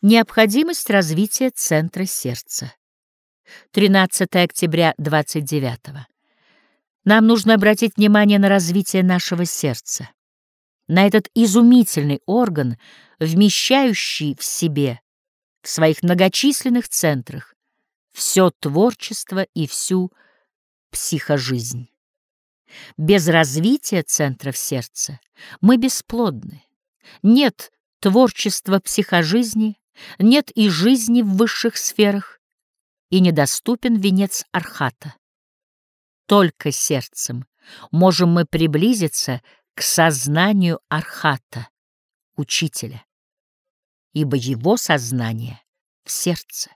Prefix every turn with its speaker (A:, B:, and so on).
A: Необходимость развития центра сердца. 13 октября 29 -го. Нам нужно обратить внимание на развитие нашего сердца, на этот изумительный орган, вмещающий в себе, в своих многочисленных центрах, все творчество и всю психожизнь. Без развития центров сердца мы бесплодны. Нет творчества психожизни, нет и жизни в высших сферах, и недоступен венец архата. Только сердцем можем мы приблизиться к сознанию архата, учителя, ибо его сознание в сердце.